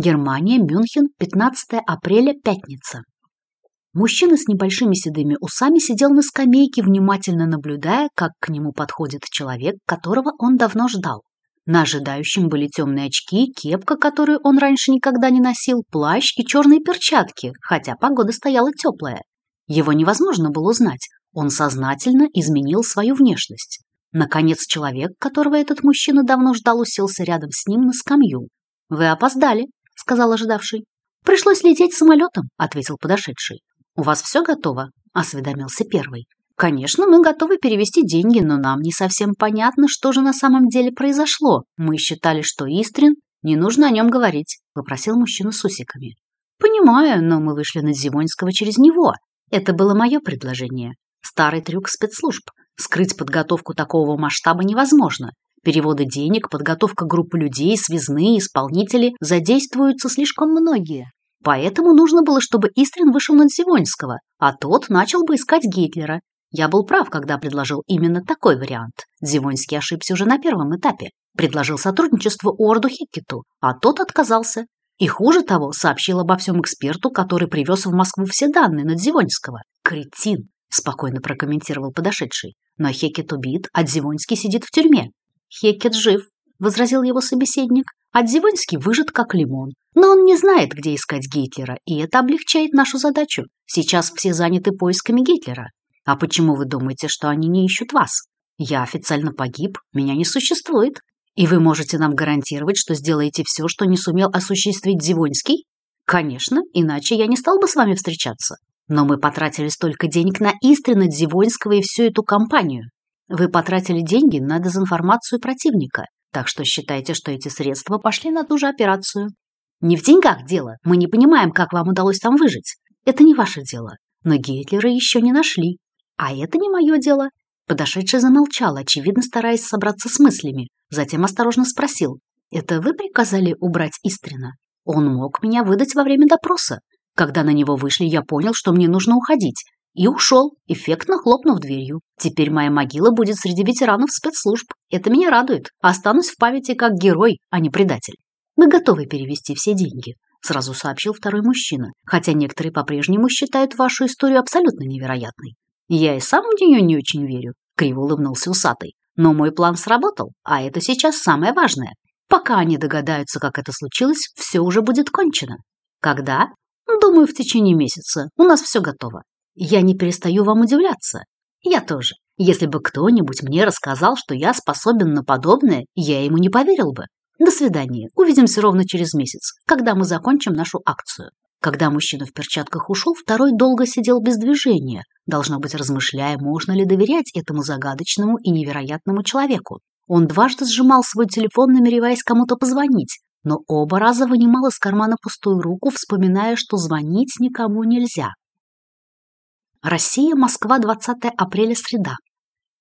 Германия, Мюнхен, 15 апреля, пятница. Мужчина с небольшими седыми усами сидел на скамейке, внимательно наблюдая, как к нему подходит человек, которого он давно ждал. На ожидающем были темные очки, кепка, которую он раньше никогда не носил, плащ и черные перчатки, хотя погода стояла теплая. Его невозможно было узнать, он сознательно изменил свою внешность. Наконец человек, которого этот мужчина давно ждал, уселся рядом с ним на скамью. «Вы опоздали», — сказал ожидавший. «Пришлось лететь самолетом», — ответил подошедший. «У вас все готово?» – осведомился первый. «Конечно, мы готовы перевести деньги, но нам не совсем понятно, что же на самом деле произошло. Мы считали, что Истрин... Не нужно о нем говорить», – попросил мужчина с усиками. «Понимаю, но мы вышли на Зивонского через него. Это было мое предложение. Старый трюк спецслужб. Скрыть подготовку такого масштаба невозможно. Переводы денег, подготовка группы людей, связные, исполнители задействуются слишком многие. Поэтому нужно было, чтобы Истрин вышел на Дзивоньского, а тот начал бы искать Гитлера. Я был прав, когда предложил именно такой вариант. Дзивоньский ошибся уже на первом этапе. Предложил сотрудничество Уорду Хиккету, а тот отказался. И хуже того, сообщил обо всем эксперту, который привез в Москву все данные на Дзивоньского. «Кретин», – спокойно прокомментировал подошедший. «Но Хекет убит, а Дзивоньский сидит в тюрьме». «Хекет жив», – возразил его собеседник. «А Дзивоньский выжат как лимон. Но он не знает, где искать Гитлера, и это облегчает нашу задачу. Сейчас все заняты поисками Гитлера. А почему вы думаете, что они не ищут вас? Я официально погиб, меня не существует. И вы можете нам гарантировать, что сделаете все, что не сумел осуществить Зивонский? Конечно, иначе я не стал бы с вами встречаться. Но мы потратили столько денег на Истрина, Дзивонского и всю эту компанию. Вы потратили деньги на дезинформацию противника, так что считайте, что эти средства пошли на ту же операцию. Не в деньгах дело. Мы не понимаем, как вам удалось там выжить. Это не ваше дело. Но Гитлера еще не нашли. А это не мое дело. Подошедший замолчал, очевидно стараясь собраться с мыслями. Затем осторожно спросил. «Это вы приказали убрать Истрина? Он мог меня выдать во время допроса. Когда на него вышли, я понял, что мне нужно уходить. И ушел, эффектно хлопнув дверью. Теперь моя могила будет среди ветеранов спецслужб. Это меня радует. Останусь в памяти как герой, а не предатель. Мы готовы перевести все деньги», — сразу сообщил второй мужчина, хотя некоторые по-прежнему считают вашу историю абсолютно невероятной. «Я и сам в нее не очень верю», — криво улыбнулся усатый. «Но мой план сработал, а это сейчас самое важное. Пока они догадаются, как это случилось, все уже будет кончено. Когда? Думаю, в течение месяца. У нас все готово. Я не перестаю вам удивляться. Я тоже. Если бы кто-нибудь мне рассказал, что я способен на подобное, я ему не поверил бы. До свидания. Увидимся ровно через месяц, когда мы закончим нашу акцию. Когда мужчина в перчатках ушел, второй долго сидел без движения, должно быть, размышляя, можно ли доверять этому загадочному и невероятному человеку. Он дважды сжимал свой телефон, намереваясь кому-то позвонить, но оба раза вынимал из кармана пустую руку, вспоминая, что звонить никому нельзя. Россия, Москва, 20 апреля, среда.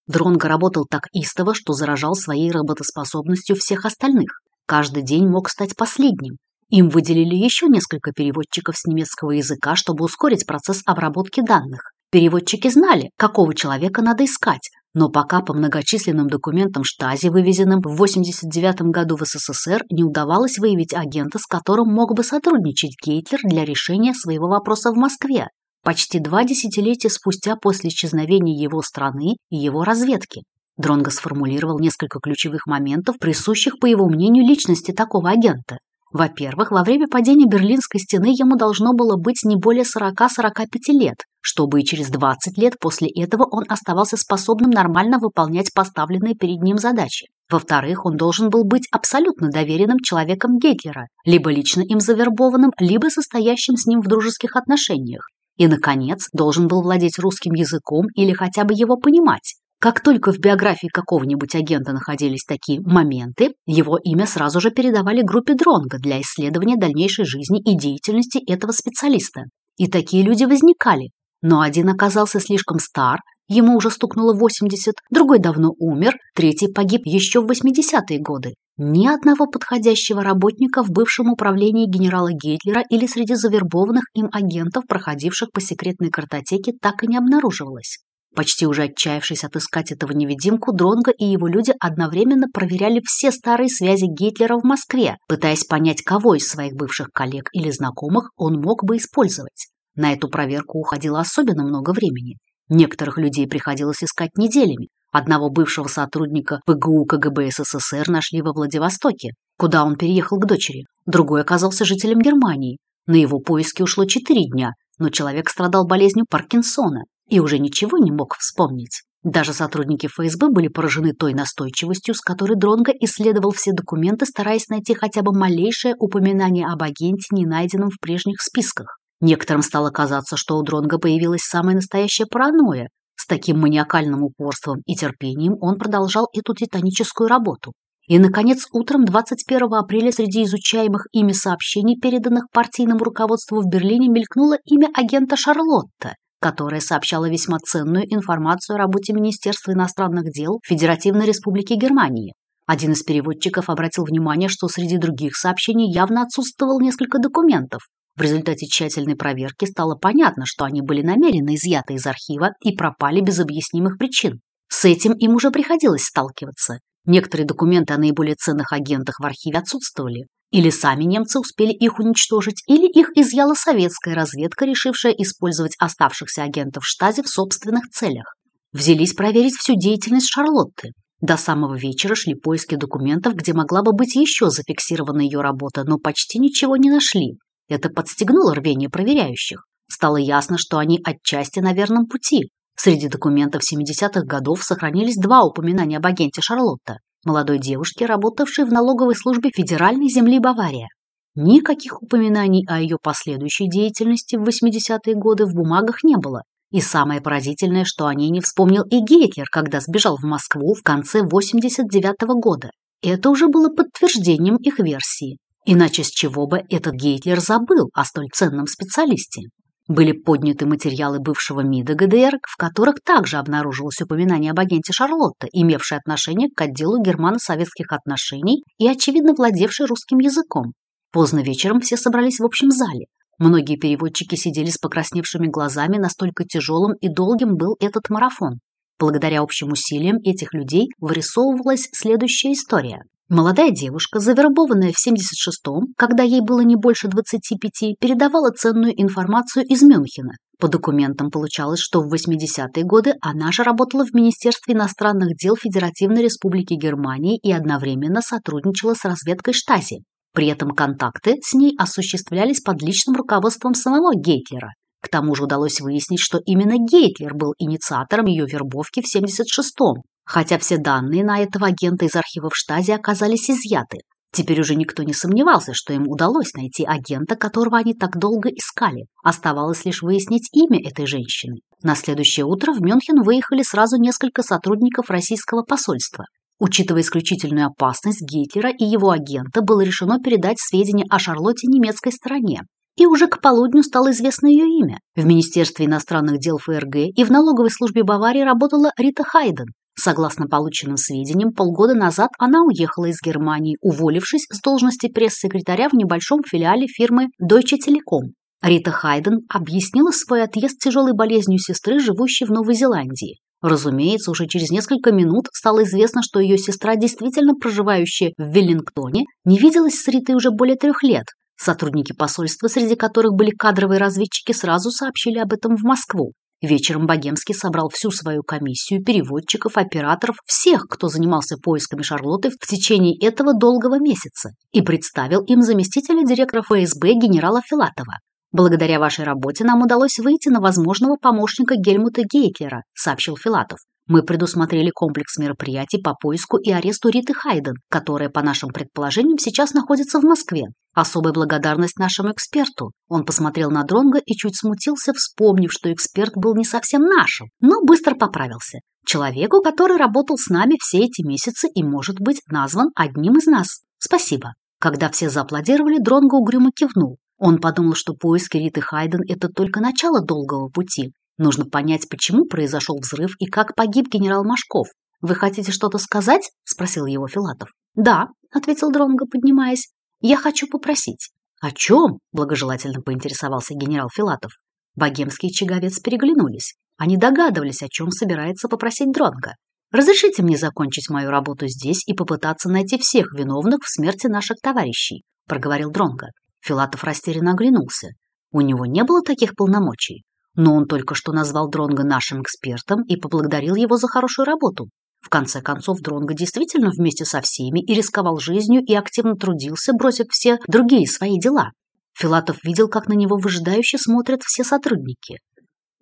Дронго работал так истово, что заражал своей работоспособностью всех остальных каждый день мог стать последним. Им выделили еще несколько переводчиков с немецкого языка, чтобы ускорить процесс обработки данных. Переводчики знали, какого человека надо искать, но пока по многочисленным документам Штази, вывезенным в 89 году в СССР, не удавалось выявить агента, с которым мог бы сотрудничать Гейтлер для решения своего вопроса в Москве. Почти два десятилетия спустя после исчезновения его страны и его разведки. Дронго сформулировал несколько ключевых моментов, присущих, по его мнению, личности такого агента. Во-первых, во время падения Берлинской стены ему должно было быть не более 40-45 лет, чтобы и через 20 лет после этого он оставался способным нормально выполнять поставленные перед ним задачи. Во-вторых, он должен был быть абсолютно доверенным человеком Гитлера, либо лично им завербованным, либо состоящим с ним в дружеских отношениях. И, наконец, должен был владеть русским языком или хотя бы его понимать. Как только в биографии какого-нибудь агента находились такие моменты, его имя сразу же передавали группе Дронга для исследования дальнейшей жизни и деятельности этого специалиста. И такие люди возникали. Но один оказался слишком стар, ему уже стукнуло 80, другой давно умер, третий погиб еще в 80-е годы. Ни одного подходящего работника в бывшем управлении генерала Гитлера или среди завербованных им агентов, проходивших по секретной картотеке, так и не обнаруживалось. Почти уже отчаявшись отыскать этого невидимку, Дронго и его люди одновременно проверяли все старые связи Гитлера в Москве, пытаясь понять, кого из своих бывших коллег или знакомых он мог бы использовать. На эту проверку уходило особенно много времени. Некоторых людей приходилось искать неделями. Одного бывшего сотрудника ПГУ КГБ СССР нашли во Владивостоке, куда он переехал к дочери. Другой оказался жителем Германии. На его поиски ушло четыре дня, но человек страдал болезнью Паркинсона и уже ничего не мог вспомнить. Даже сотрудники ФСБ были поражены той настойчивостью, с которой Дронго исследовал все документы, стараясь найти хотя бы малейшее упоминание об агенте, не найденном в прежних списках. Некоторым стало казаться, что у Дронга появилась самая настоящая паранойя. С таким маниакальным упорством и терпением он продолжал эту титаническую работу. И, наконец, утром 21 апреля среди изучаемых ими сообщений, переданных партийному руководству в Берлине, мелькнуло имя агента Шарлотта, которая сообщала весьма ценную информацию о работе Министерства иностранных дел Федеративной Республики Германии. Один из переводчиков обратил внимание, что среди других сообщений явно отсутствовал несколько документов, в результате тщательной проверки стало понятно, что они были намеренно изъяты из архива и пропали без объяснимых причин. С этим им уже приходилось сталкиваться. Некоторые документы о наиболее ценных агентах в архиве отсутствовали. Или сами немцы успели их уничтожить, или их изъяла советская разведка, решившая использовать оставшихся агентов в штазе в собственных целях. Взялись проверить всю деятельность Шарлотты. До самого вечера шли поиски документов, где могла бы быть еще зафиксирована ее работа, но почти ничего не нашли. Это подстегнуло рвение проверяющих. Стало ясно, что они отчасти на верном пути. Среди документов 70-х годов сохранились два упоминания об агенте Шарлотта, молодой девушке, работавшей в налоговой службе федеральной земли Бавария. Никаких упоминаний о ее последующей деятельности в 80-е годы в бумагах не было. И самое поразительное, что о ней не вспомнил и Гитлер, когда сбежал в Москву в конце 89 -го года. Это уже было подтверждением их версии. Иначе с чего бы этот Гейтлер забыл о столь ценном специалисте? Были подняты материалы бывшего МИДа ГДР, в которых также обнаружилось упоминание об агенте Шарлотта, имевшей отношение к отделу германо-советских отношений и, очевидно, владевшей русским языком. Поздно вечером все собрались в общем зале. Многие переводчики сидели с покрасневшими глазами, настолько тяжелым и долгим был этот марафон. Благодаря общим усилиям этих людей вырисовывалась следующая история. Молодая девушка, завербованная в 76-м, когда ей было не больше 25, передавала ценную информацию из Мюнхена. По документам получалось, что в 80-е годы она же работала в Министерстве иностранных дел Федеративной Республики Германии и одновременно сотрудничала с разведкой Штази. При этом контакты с ней осуществлялись под личным руководством самого Гейтлера. К тому же удалось выяснить, что именно Гейтлер был инициатором ее вербовки в 76-м, хотя все данные на этого агента из архивов Штази оказались изъяты. Теперь уже никто не сомневался, что им удалось найти агента, которого они так долго искали. Оставалось лишь выяснить имя этой женщины. На следующее утро в Мюнхен выехали сразу несколько сотрудников российского посольства. Учитывая исключительную опасность Гитлера и его агента, было решено передать сведения о Шарлотте немецкой стороне. И уже к полудню стало известно ее имя. В Министерстве иностранных дел ФРГ и в налоговой службе Баварии работала Рита Хайден, Согласно полученным сведениям, полгода назад она уехала из Германии, уволившись с должности пресс-секретаря в небольшом филиале фирмы Deutsche Telekom. Рита Хайден объяснила свой отъезд тяжелой болезнью сестры, живущей в Новой Зеландии. Разумеется, уже через несколько минут стало известно, что ее сестра, действительно проживающая в Веллингтоне, не виделась с Ритой уже более трех лет. Сотрудники посольства, среди которых были кадровые разведчики, сразу сообщили об этом в Москву. Вечером Богемский собрал всю свою комиссию переводчиков, операторов, всех, кто занимался поисками Шарлотты в течение этого долгого месяца, и представил им заместителя директора ФСБ генерала Филатова. «Благодаря вашей работе нам удалось выйти на возможного помощника Гельмута Гейтлера», сообщил Филатов. Мы предусмотрели комплекс мероприятий по поиску и аресту Риты Хайден, которая, по нашим предположениям, сейчас находится в Москве. Особая благодарность нашему эксперту. Он посмотрел на Дронга и чуть смутился, вспомнив, что эксперт был не совсем нашим, но быстро поправился. Человеку, который работал с нами все эти месяцы и может быть назван одним из нас. Спасибо. Когда все зааплодировали, Дронго угрюмо кивнул. Он подумал, что поиски Риты Хайден – это только начало долгого пути, Нужно понять, почему произошел взрыв и как погиб генерал Машков. «Вы хотите что-то сказать?» – спросил его Филатов. «Да», – ответил Дронго, поднимаясь. «Я хочу попросить». «О чем?» – благожелательно поинтересовался генерал Филатов. Богемский и Чаговец переглянулись. Они догадывались, о чем собирается попросить Дронга. «Разрешите мне закончить мою работу здесь и попытаться найти всех виновных в смерти наших товарищей», – проговорил Дронга. Филатов растерянно оглянулся. У него не было таких полномочий, но он только что назвал Дронга нашим экспертом и поблагодарил его за хорошую работу. В конце концов, Дронго действительно вместе со всеми и рисковал жизнью, и активно трудился, бросив все другие свои дела. Филатов видел, как на него выжидающе смотрят все сотрудники.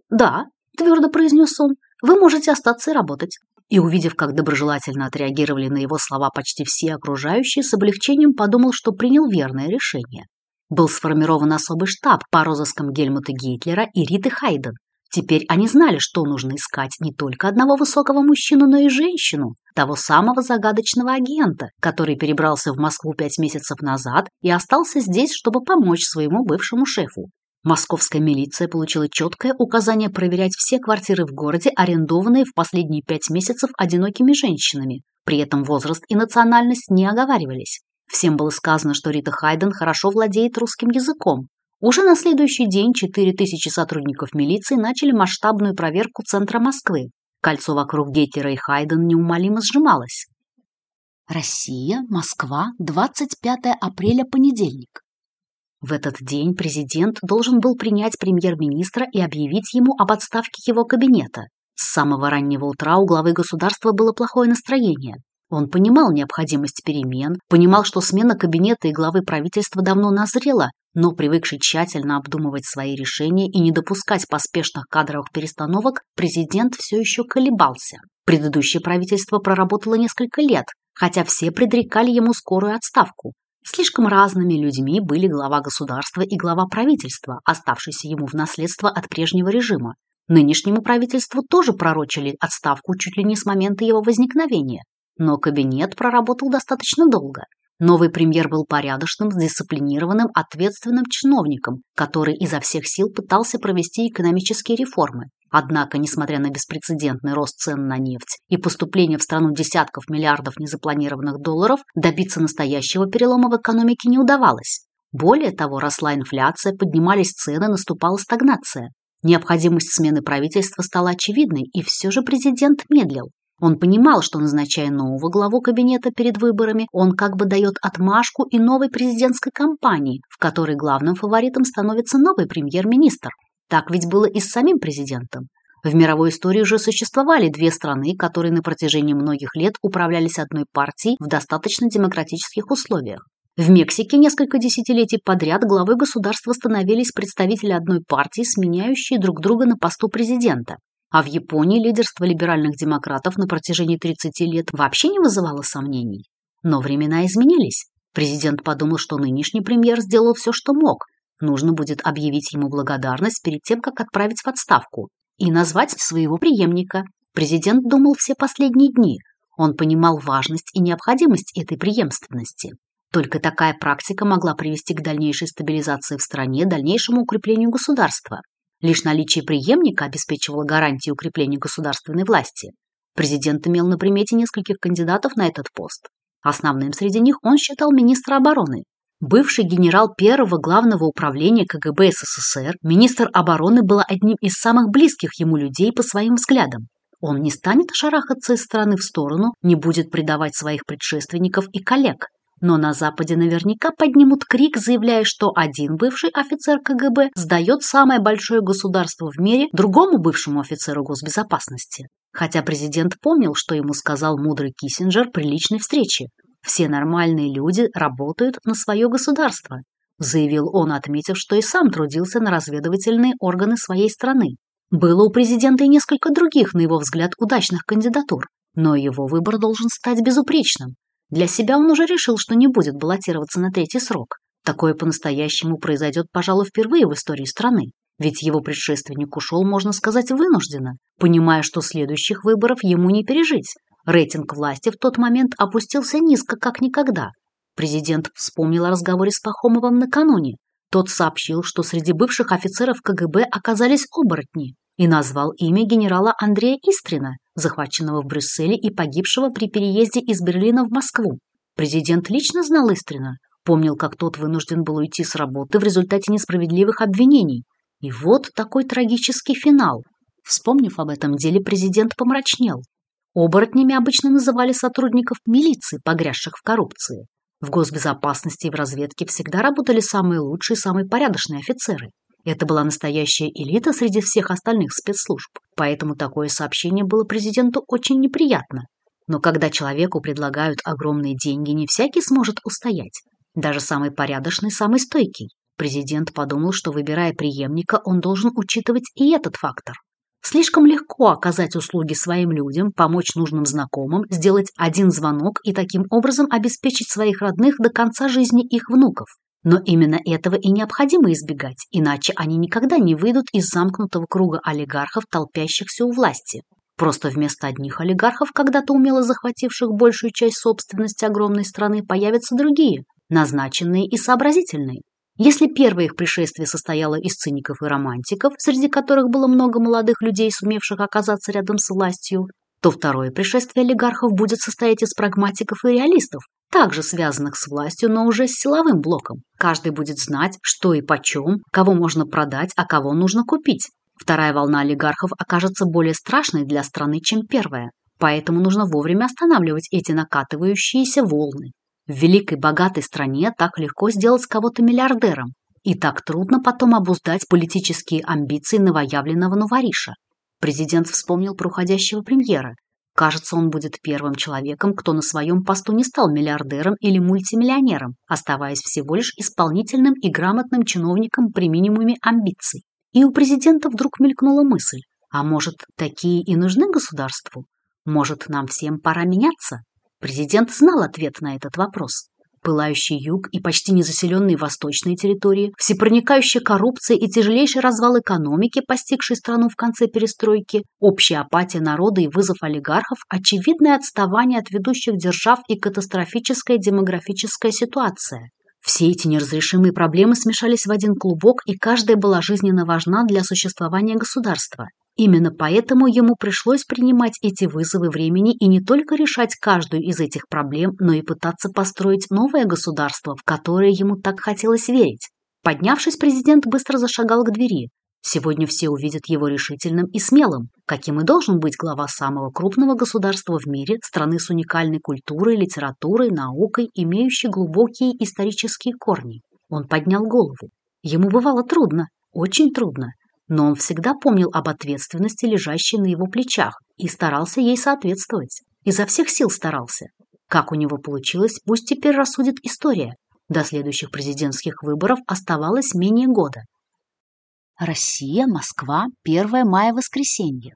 «Да», – твердо произнес он, – «вы можете остаться и работать». И, увидев, как доброжелательно отреагировали на его слова почти все окружающие, с облегчением подумал, что принял верное решение. Был сформирован особый штаб по розыскам Гельмута Гитлера и Риты Хайден, Теперь они знали, что нужно искать не только одного высокого мужчину, но и женщину, того самого загадочного агента, который перебрался в Москву пять месяцев назад и остался здесь, чтобы помочь своему бывшему шефу. Московская милиция получила четкое указание проверять все квартиры в городе, арендованные в последние пять месяцев одинокими женщинами. При этом возраст и национальность не оговаривались. Всем было сказано, что Рита Хайден хорошо владеет русским языком, уже на следующий день 4000 сотрудников милиции начали масштабную проверку центра Москвы. Кольцо вокруг Геттера и Хайден неумолимо сжималось. Россия, Москва, 25 апреля, понедельник. В этот день президент должен был принять премьер-министра и объявить ему об отставке его кабинета. С самого раннего утра у главы государства было плохое настроение. Он понимал необходимость перемен, понимал, что смена кабинета и главы правительства давно назрела, но привыкший тщательно обдумывать свои решения и не допускать поспешных кадровых перестановок, президент все еще колебался. Предыдущее правительство проработало несколько лет, хотя все предрекали ему скорую отставку. Слишком разными людьми были глава государства и глава правительства, оставшиеся ему в наследство от прежнего режима. Нынешнему правительству тоже пророчили отставку чуть ли не с момента его возникновения. Но кабинет проработал достаточно долго. Новый премьер был порядочным, дисциплинированным, ответственным чиновником, который изо всех сил пытался провести экономические реформы. Однако, несмотря на беспрецедентный рост цен на нефть и поступление в страну десятков миллиардов незапланированных долларов, добиться настоящего перелома в экономике не удавалось. Более того, росла инфляция, поднимались цены, наступала стагнация. Необходимость смены правительства стала очевидной, и все же президент медлил. Он понимал, что, назначая нового главу кабинета перед выборами, он как бы дает отмашку и новой президентской кампании, в которой главным фаворитом становится новый премьер-министр. Так ведь было и с самим президентом. В мировой истории уже существовали две страны, которые на протяжении многих лет управлялись одной партией в достаточно демократических условиях. В Мексике несколько десятилетий подряд главой государства становились представители одной партии, сменяющие друг друга на посту президента. А в Японии лидерство либеральных демократов на протяжении 30 лет вообще не вызывало сомнений. Но времена изменились. Президент подумал, что нынешний премьер сделал все, что мог. Нужно будет объявить ему благодарность перед тем, как отправить в отставку, и назвать своего преемника. Президент думал все последние дни. Он понимал важность и необходимость этой преемственности. Только такая практика могла привести к дальнейшей стабилизации в стране, дальнейшему укреплению государства. Лишь наличие преемника обеспечивало гарантии укрепления государственной власти. Президент имел на примете нескольких кандидатов на этот пост. Основным среди них он считал министра обороны. Бывший генерал первого главного управления КГБ СССР, министр обороны был одним из самых близких ему людей по своим взглядам. Он не станет шарахаться из стороны в сторону, не будет предавать своих предшественников и коллег. Но на Западе наверняка поднимут крик, заявляя, что один бывший офицер КГБ сдает самое большое государство в мире другому бывшему офицеру госбезопасности. Хотя президент помнил, что ему сказал мудрый Киссинджер при личной встрече. «Все нормальные люди работают на свое государство», заявил он, отметив, что и сам трудился на разведывательные органы своей страны. Было у президента и несколько других, на его взгляд, удачных кандидатур, но его выбор должен стать безупречным. Для себя он уже решил, что не будет баллотироваться на третий срок. Такое по-настоящему произойдет, пожалуй, впервые в истории страны. Ведь его предшественник ушел, можно сказать, вынужденно, понимая, что следующих выборов ему не пережить. Рейтинг власти в тот момент опустился низко, как никогда. Президент вспомнил о разговоре с Пахомовым накануне. Тот сообщил, что среди бывших офицеров КГБ оказались оборотни и назвал имя генерала Андрея Истрина, захваченного в Брюсселе и погибшего при переезде из Берлина в Москву. Президент лично знал Истрина, помнил, как тот вынужден был уйти с работы в результате несправедливых обвинений. И вот такой трагический финал. Вспомнив об этом деле, президент помрачнел. Оборотнями обычно называли сотрудников милиции, погрязших в коррупции. В госбезопасности и в разведке всегда работали самые лучшие, самые порядочные офицеры. Это была настоящая элита среди всех остальных спецслужб, поэтому такое сообщение было президенту очень неприятно. Но когда человеку предлагают огромные деньги, не всякий сможет устоять. Даже самый порядочный, самый стойкий. Президент подумал, что выбирая преемника, он должен учитывать и этот фактор. Слишком легко оказать услуги своим людям, помочь нужным знакомым, сделать один звонок и таким образом обеспечить своих родных до конца жизни их внуков. Но именно этого и необходимо избегать, иначе они никогда не выйдут из замкнутого круга олигархов, толпящихся у власти. Просто вместо одних олигархов, когда-то умело захвативших большую часть собственности огромной страны, появятся другие, назначенные и сообразительные. Если первое их пришествие состояло из циников и романтиков, среди которых было много молодых людей, сумевших оказаться рядом с властью, то второе пришествие олигархов будет состоять из прагматиков и реалистов, также связанных с властью, но уже с силовым блоком. Каждый будет знать, что и почем, кого можно продать, а кого нужно купить. Вторая волна олигархов окажется более страшной для страны, чем первая. Поэтому нужно вовремя останавливать эти накатывающиеся волны. В великой богатой стране так легко сделать кого-то миллиардером, и так трудно потом обуздать политические амбиции новоявленного новориша. Президент вспомнил про уходящего премьера. Кажется, он будет первым человеком, кто на своем посту не стал миллиардером или мультимиллионером, оставаясь всего лишь исполнительным и грамотным чиновником при минимуме амбиций. И у президента вдруг мелькнула мысль, а может, такие и нужны государству? Может, нам всем пора меняться? Президент знал ответ на этот вопрос пылающий юг и почти незаселенные восточные территории, всепроникающая коррупция и тяжелейший развал экономики, постигший страну в конце перестройки, общая апатия народа и вызов олигархов, очевидное отставание от ведущих держав и катастрофическая демографическая ситуация. Все эти неразрешимые проблемы смешались в один клубок, и каждая была жизненно важна для существования государства. Именно поэтому ему пришлось принимать эти вызовы времени и не только решать каждую из этих проблем, но и пытаться построить новое государство, в которое ему так хотелось верить. Поднявшись, президент быстро зашагал к двери. Сегодня все увидят его решительным и смелым, каким и должен быть глава самого крупного государства в мире, страны с уникальной культурой, литературой, наукой, имеющей глубокие исторические корни. Он поднял голову. Ему бывало трудно, очень трудно, но он всегда помнил об ответственности, лежащей на его плечах, и старался ей соответствовать. Изо всех сил старался. Как у него получилось, пусть теперь рассудит история. До следующих президентских выборов оставалось менее года. Россия, Москва, 1 мая, воскресенье.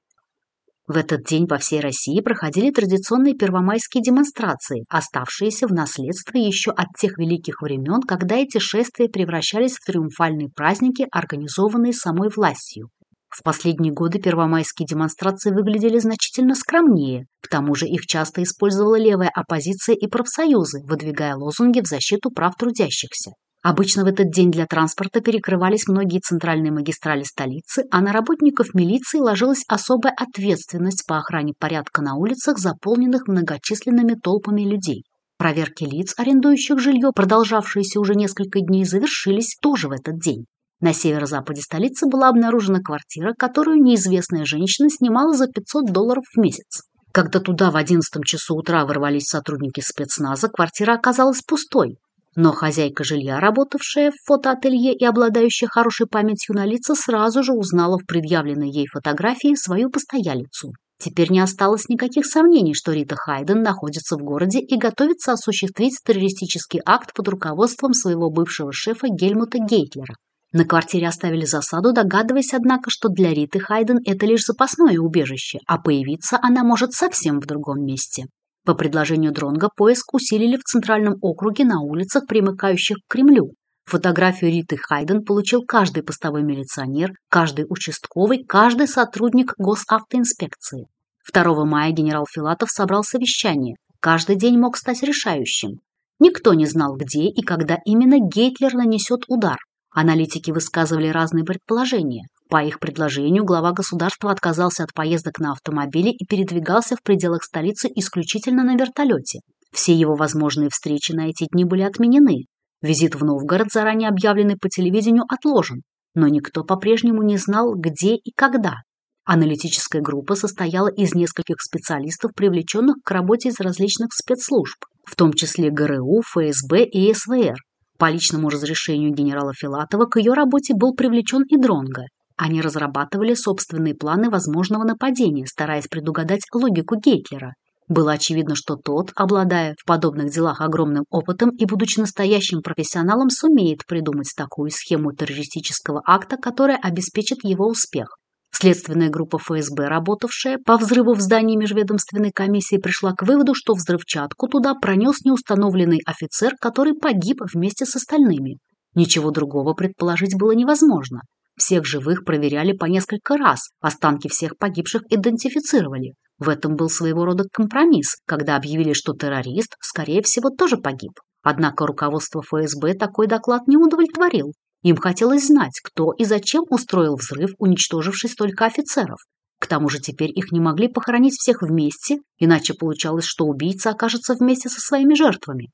В этот день по всей России проходили традиционные первомайские демонстрации, оставшиеся в наследство еще от тех великих времен, когда эти шествия превращались в триумфальные праздники, организованные самой властью. В последние годы первомайские демонстрации выглядели значительно скромнее, к тому же их часто использовала левая оппозиция и профсоюзы, выдвигая лозунги в защиту прав трудящихся. Обычно в этот день для транспорта перекрывались многие центральные магистрали столицы, а на работников милиции ложилась особая ответственность по охране порядка на улицах, заполненных многочисленными толпами людей. Проверки лиц, арендующих жилье, продолжавшиеся уже несколько дней, завершились тоже в этот день. На северо-западе столицы была обнаружена квартира, которую неизвестная женщина снимала за 500 долларов в месяц. Когда туда в 11 часу утра ворвались сотрудники спецназа, квартира оказалась пустой. Но хозяйка жилья, работавшая в фотоателье и обладающая хорошей памятью на лица, сразу же узнала в предъявленной ей фотографии свою постоялицу. Теперь не осталось никаких сомнений, что Рита Хайден находится в городе и готовится осуществить террористический акт под руководством своего бывшего шефа Гельмута Гейтлера. На квартире оставили засаду, догадываясь, однако, что для Риты Хайден это лишь запасное убежище, а появиться она может совсем в другом месте. По предложению Дронга поиск усилили в Центральном округе на улицах, примыкающих к Кремлю. Фотографию Риты Хайден получил каждый постовой милиционер, каждый участковый, каждый сотрудник госавтоинспекции. 2 мая генерал Филатов собрал совещание. Каждый день мог стать решающим. Никто не знал, где и когда именно Гейтлер нанесет удар. Аналитики высказывали разные предположения. По их предложению глава государства отказался от поездок на автомобиле и передвигался в пределах столицы исключительно на вертолете. Все его возможные встречи на эти дни были отменены. Визит в Новгород, заранее объявленный по телевидению, отложен. Но никто по-прежнему не знал, где и когда. Аналитическая группа состояла из нескольких специалистов, привлеченных к работе из различных спецслужб, в том числе ГРУ, ФСБ и СВР. По личному разрешению генерала Филатова к ее работе был привлечен и Дронга. Они разрабатывали собственные планы возможного нападения, стараясь предугадать логику Гейтлера. Было очевидно, что тот, обладая в подобных делах огромным опытом и будучи настоящим профессионалом, сумеет придумать такую схему террористического акта, которая обеспечит его успех. Следственная группа ФСБ, работавшая по взрыву в здании межведомственной комиссии, пришла к выводу, что взрывчатку туда пронес неустановленный офицер, который погиб вместе с остальными. Ничего другого предположить было невозможно. Всех живых проверяли по несколько раз, останки всех погибших идентифицировали. В этом был своего рода компромисс, когда объявили, что террорист, скорее всего, тоже погиб. Однако руководство ФСБ такой доклад не удовлетворил. Им хотелось знать, кто и зачем устроил взрыв, уничтоживший столько офицеров. К тому же теперь их не могли похоронить всех вместе, иначе получалось, что убийца окажется вместе со своими жертвами.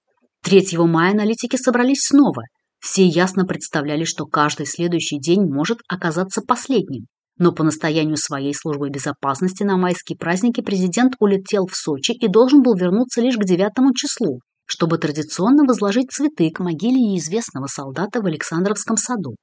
3 мая аналитики собрались снова. Все ясно представляли, что каждый следующий день может оказаться последним. Но по настоянию своей службы безопасности на майские праздники президент улетел в Сочи и должен был вернуться лишь к 9 числу, чтобы традиционно возложить цветы к могиле неизвестного солдата в Александровском саду.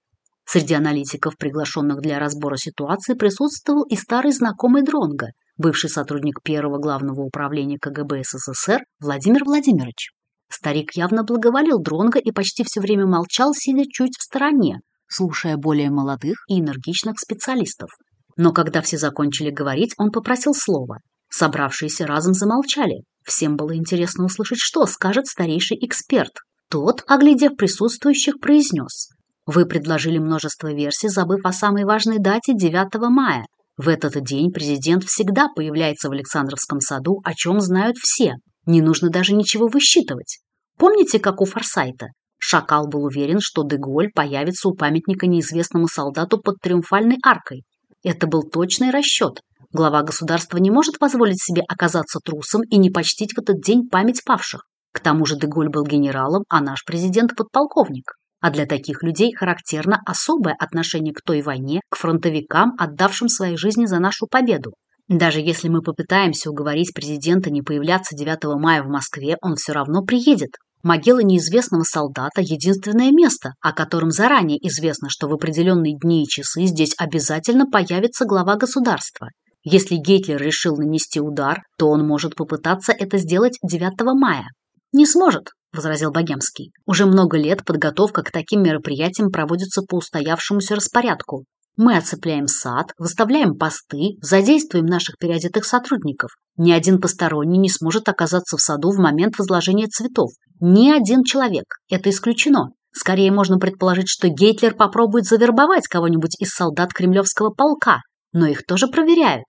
Среди аналитиков, приглашенных для разбора ситуации, присутствовал и старый знакомый Дронга, бывший сотрудник первого главного управления КГБ СССР Владимир Владимирович. Старик явно благоволил Дронга и почти все время молчал, сидя чуть в стороне, слушая более молодых и энергичных специалистов. Но когда все закончили говорить, он попросил слова. Собравшиеся разом замолчали, Всем было интересно услышать, что скажет старейший эксперт. Тот, оглядев присутствующих, произнес. Вы предложили множество версий, забыв о самой важной дате 9 мая. В этот день президент всегда появляется в Александровском саду, о чем знают все. Не нужно даже ничего высчитывать. Помните, как у Форсайта? Шакал был уверен, что Деголь появится у памятника неизвестному солдату под Триумфальной аркой. Это был точный расчет. Глава государства не может позволить себе оказаться трусом и не почтить в этот день память павших. К тому же Деголь был генералом, а наш президент – подполковник. А для таких людей характерно особое отношение к той войне, к фронтовикам, отдавшим свои жизни за нашу победу. Даже если мы попытаемся уговорить президента не появляться 9 мая в Москве, он все равно приедет. Могила неизвестного солдата – единственное место, о котором заранее известно, что в определенные дни и часы здесь обязательно появится глава государства. Если Гитлер решил нанести удар, то он может попытаться это сделать 9 мая. Не сможет, возразил Богемский. Уже много лет подготовка к таким мероприятиям проводится по устоявшемуся распорядку. Мы оцепляем сад, выставляем посты, задействуем наших переодетых сотрудников. Ни один посторонний не сможет оказаться в саду в момент возложения цветов. Ни один человек. Это исключено. Скорее можно предположить, что Гейтлер попробует завербовать кого-нибудь из солдат кремлевского полка, но их тоже проверяют.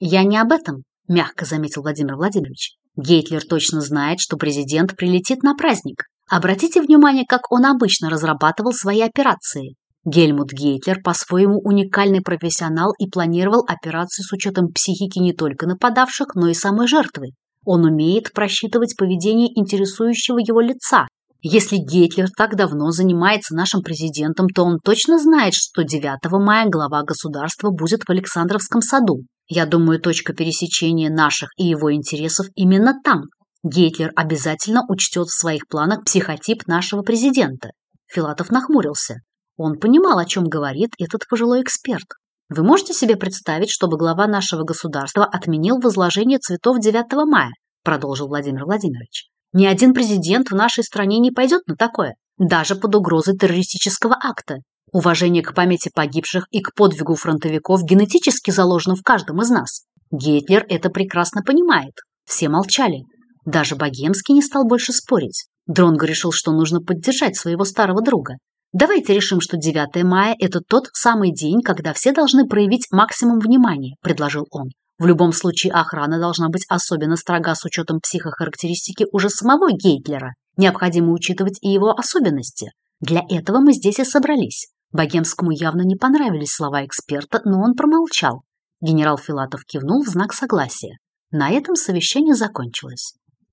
Я не об этом, мягко заметил Владимир Владимирович. Гейтлер точно знает, что президент прилетит на праздник. Обратите внимание, как он обычно разрабатывал свои операции. Гельмут Гейтлер по-своему уникальный профессионал и планировал операции с учетом психики не только нападавших, но и самой жертвы. Он умеет просчитывать поведение интересующего его лица, если Гитлер так давно занимается нашим президентом, то он точно знает, что 9 мая глава государства будет в Александровском саду. Я думаю, точка пересечения наших и его интересов именно там. Гитлер обязательно учтет в своих планах психотип нашего президента. Филатов нахмурился. Он понимал, о чем говорит этот пожилой эксперт. Вы можете себе представить, чтобы глава нашего государства отменил возложение цветов 9 мая, продолжил Владимир Владимирович. Ни один президент в нашей стране не пойдет на такое, даже под угрозой террористического акта. Уважение к памяти погибших и к подвигу фронтовиков генетически заложено в каждом из нас. Гитлер это прекрасно понимает. Все молчали. Даже Богемский не стал больше спорить. Дронго решил, что нужно поддержать своего старого друга. Давайте решим, что 9 мая – это тот самый день, когда все должны проявить максимум внимания, предложил он. В любом случае охрана должна быть особенно строга с учетом психохарактеристики уже самого Гейтлера. Необходимо учитывать и его особенности. Для этого мы здесь и собрались. Богемскому явно не понравились слова эксперта, но он промолчал. Генерал Филатов кивнул в знак согласия. На этом совещание закончилось.